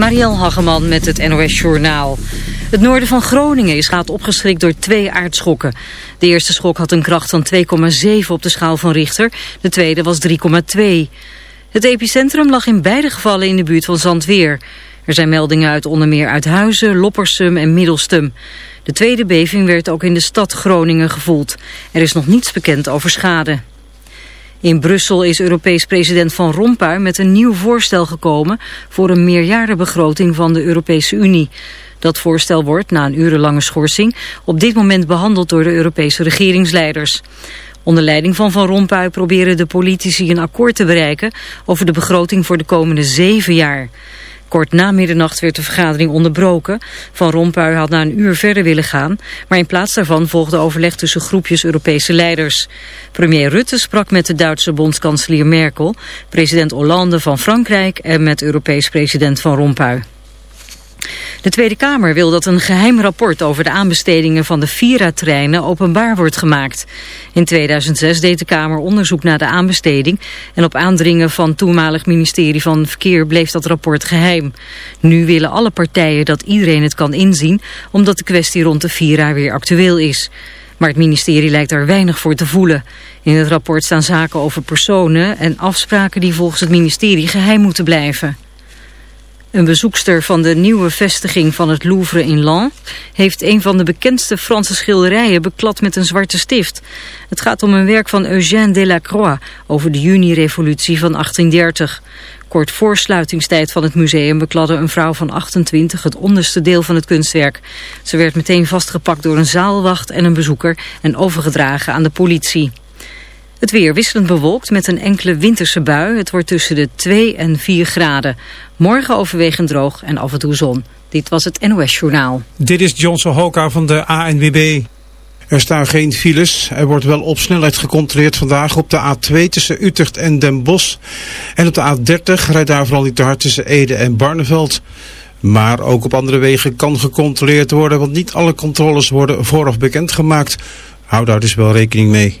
Marielle Hageman met het NOS Journaal. Het noorden van Groningen is gaat opgeschrikt door twee aardschokken. De eerste schok had een kracht van 2,7 op de schaal van Richter. De tweede was 3,2. Het epicentrum lag in beide gevallen in de buurt van Zandweer. Er zijn meldingen uit onder meer uit Huizen, Loppersum en Middelstum. De tweede beving werd ook in de stad Groningen gevoeld. Er is nog niets bekend over schade. In Brussel is Europees president Van Rompuy met een nieuw voorstel gekomen voor een meerjarenbegroting van de Europese Unie. Dat voorstel wordt, na een urenlange schorsing, op dit moment behandeld door de Europese regeringsleiders. Onder leiding van Van Rompuy proberen de politici een akkoord te bereiken over de begroting voor de komende zeven jaar. Kort na middernacht werd de vergadering onderbroken. Van Rompuy had na een uur verder willen gaan, maar in plaats daarvan volgde overleg tussen groepjes Europese leiders. Premier Rutte sprak met de Duitse bondskanselier Merkel, president Hollande van Frankrijk en met Europees president Van Rompuy. De Tweede Kamer wil dat een geheim rapport over de aanbestedingen van de Vira-treinen openbaar wordt gemaakt. In 2006 deed de Kamer onderzoek naar de aanbesteding en op aandringen van toenmalig ministerie van Verkeer bleef dat rapport geheim. Nu willen alle partijen dat iedereen het kan inzien omdat de kwestie rond de Vira weer actueel is. Maar het ministerie lijkt daar weinig voor te voelen. In het rapport staan zaken over personen en afspraken die volgens het ministerie geheim moeten blijven. Een bezoekster van de nieuwe vestiging van het Louvre in Lens heeft een van de bekendste Franse schilderijen beklad met een zwarte stift. Het gaat om een werk van Eugène Delacroix over de juni-revolutie van 1830. Kort voor sluitingstijd van het museum bekladde een vrouw van 28 het onderste deel van het kunstwerk. Ze werd meteen vastgepakt door een zaalwacht en een bezoeker en overgedragen aan de politie. Het weer wisselend bewolkt met een enkele winterse bui. Het wordt tussen de 2 en 4 graden. Morgen overwegend droog en af en toe zon. Dit was het NOS Journaal. Dit is Johnson Hoka van de ANWB. Er staan geen files. Er wordt wel op snelheid gecontroleerd vandaag op de A2 tussen Utrecht en Den Bosch. En op de A30 rijdt daar vooral niet te hard tussen Ede en Barneveld. Maar ook op andere wegen kan gecontroleerd worden, want niet alle controles worden vooraf bekendgemaakt. Hou daar dus wel rekening mee.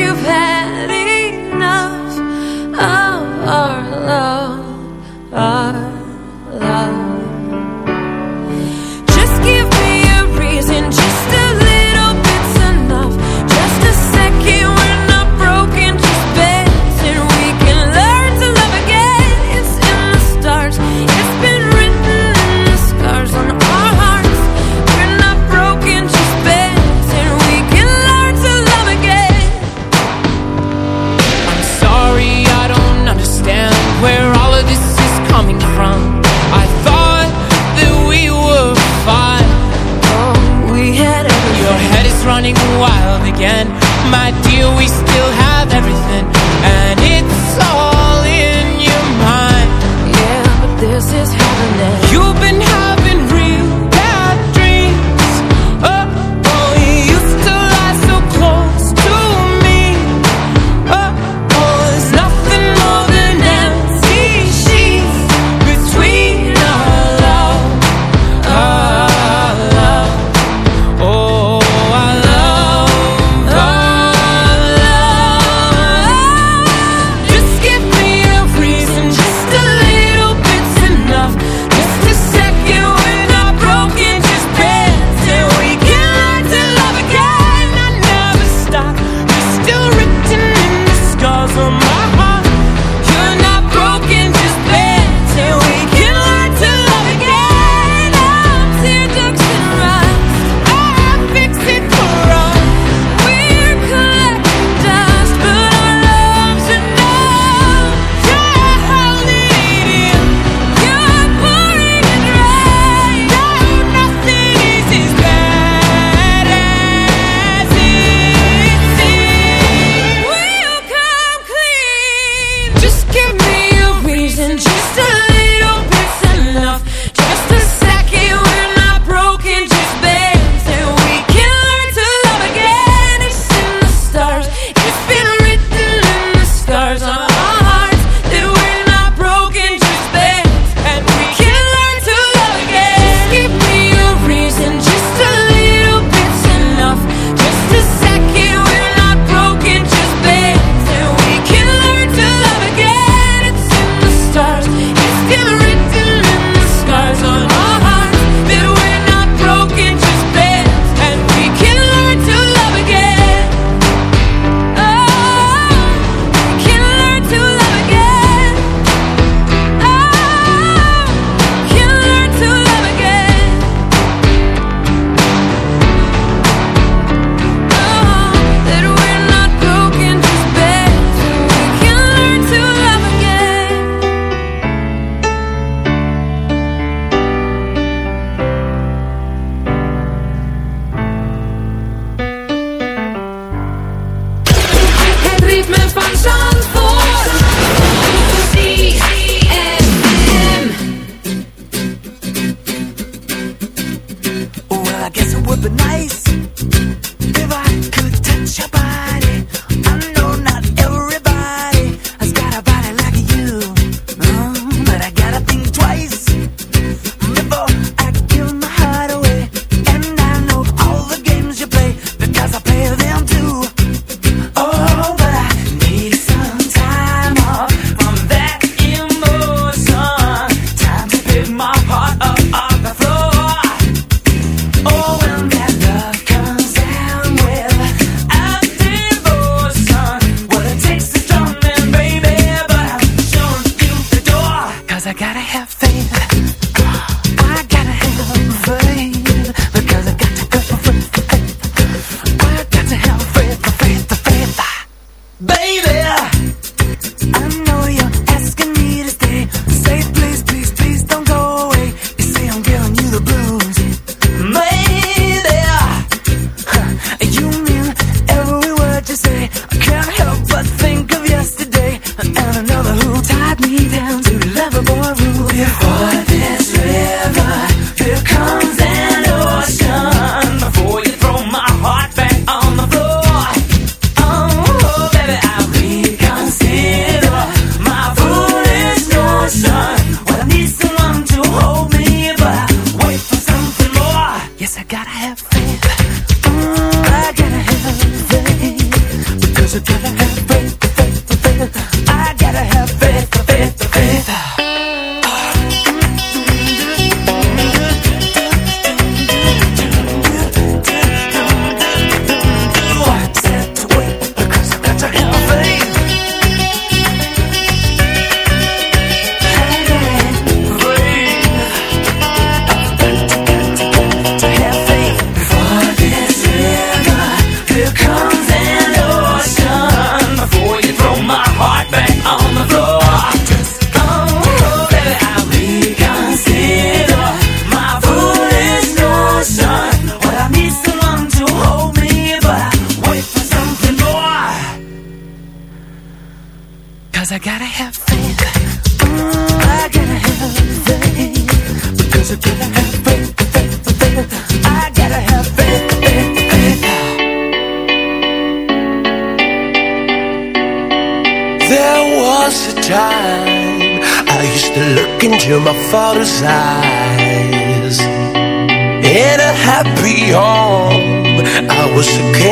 you've had enough of our love. Our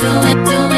do it, do it.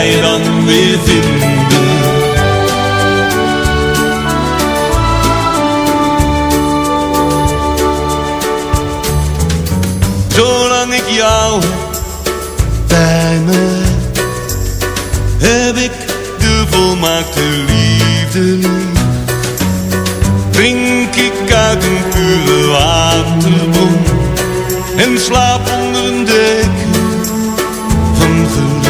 mij dan weer vinden? Zolang ik jou bij me heb ik de volmaakte liefde Drink ik uit een pure waterbron en slaap onder een dek van geluk.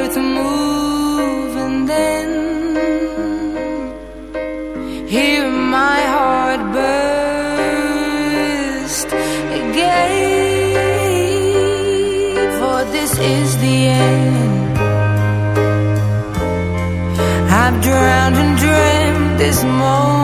this moment.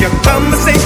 your conversation.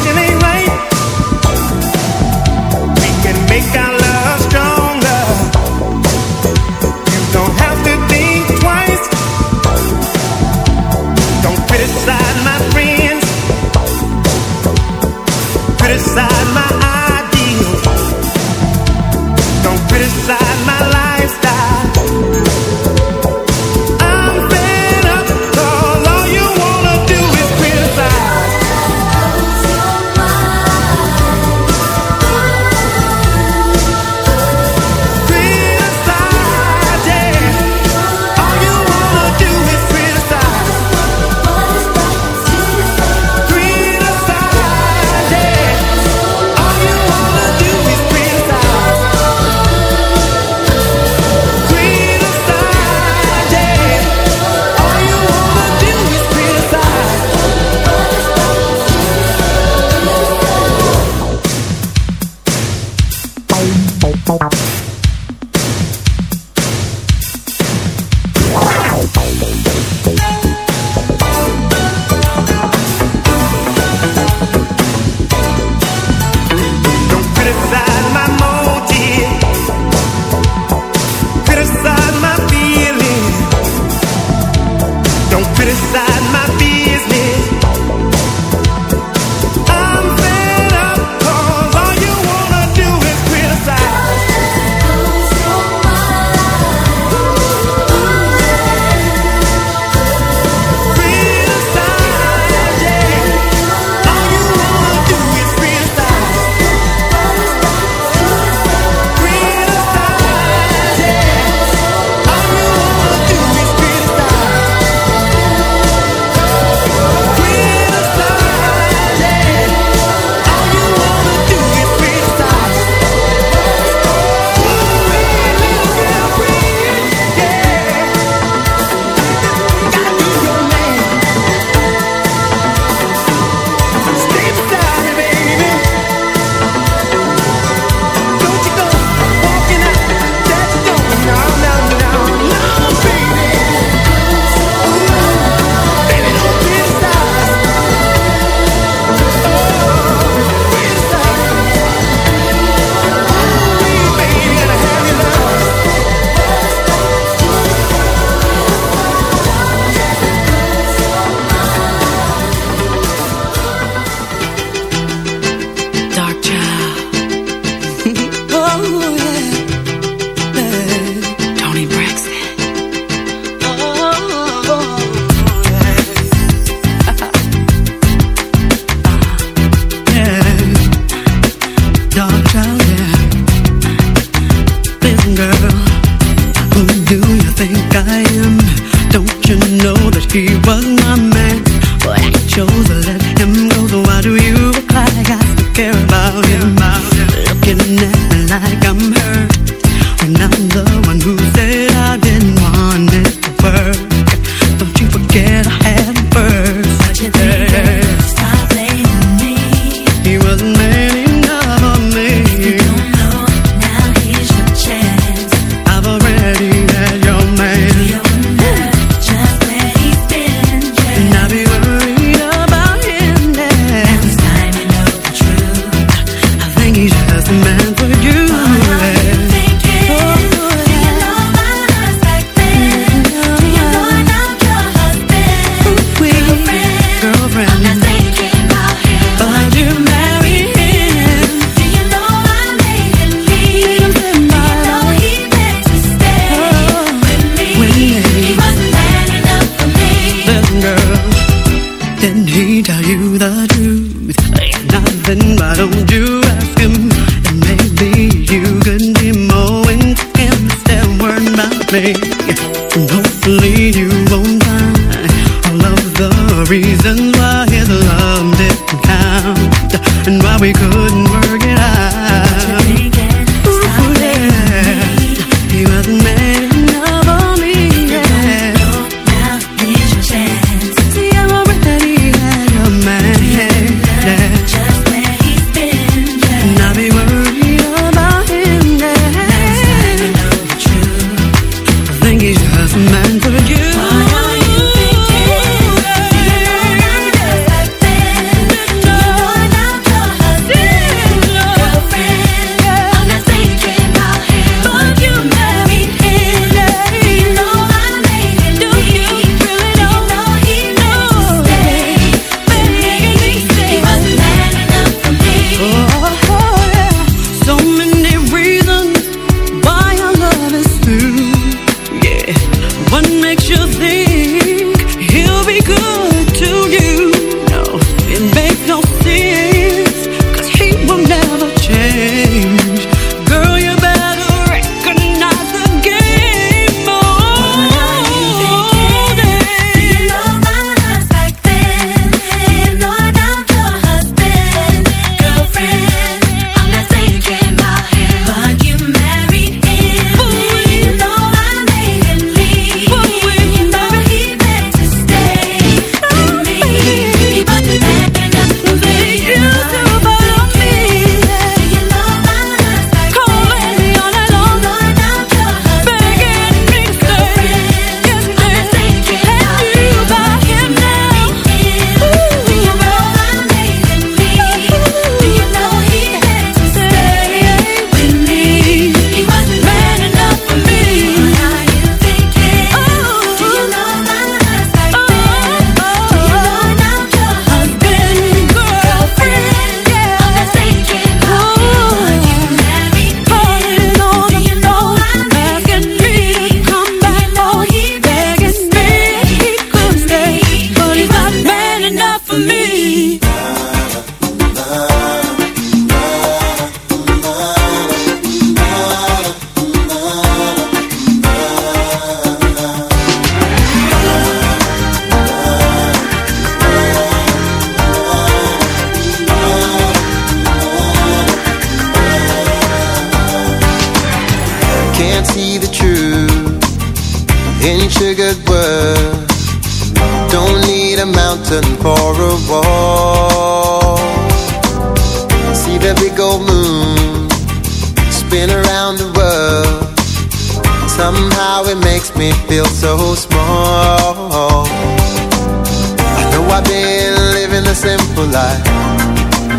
Life.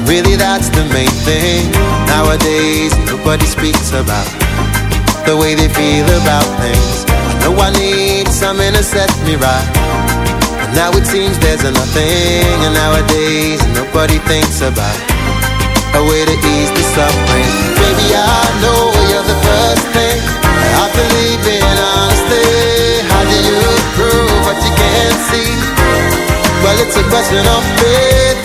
Really, that's the main thing. Nowadays, nobody speaks about the way they feel about things. I know I need something to set me right. And now it seems there's nothing. And nowadays, nobody thinks about a way to ease the suffering. Baby, I know you're the first thing I believe in honestly. How do you prove what you can't see? Well, it's a question of faith,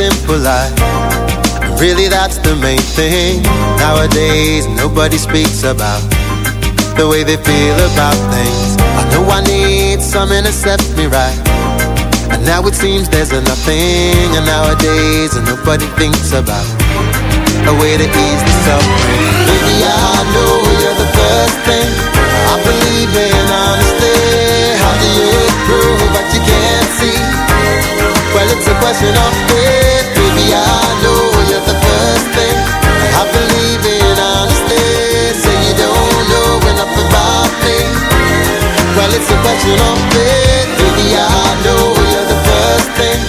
Simple life. Really, that's the main thing. Nowadays, nobody speaks about the way they feel about things. I know I need something to set me right. And now it seems there's nothing. And nowadays, nobody thinks about a way to ease the suffering. Baby, I know you're the first thing I believe in honestly. How do you prove what you see? Well, it's a question of faith, baby. I know you're the first thing I believe in honestly. Say you don't know enough about me. Well, it's a question of faith, baby. I know you're the first thing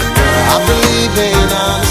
I believe in honestly.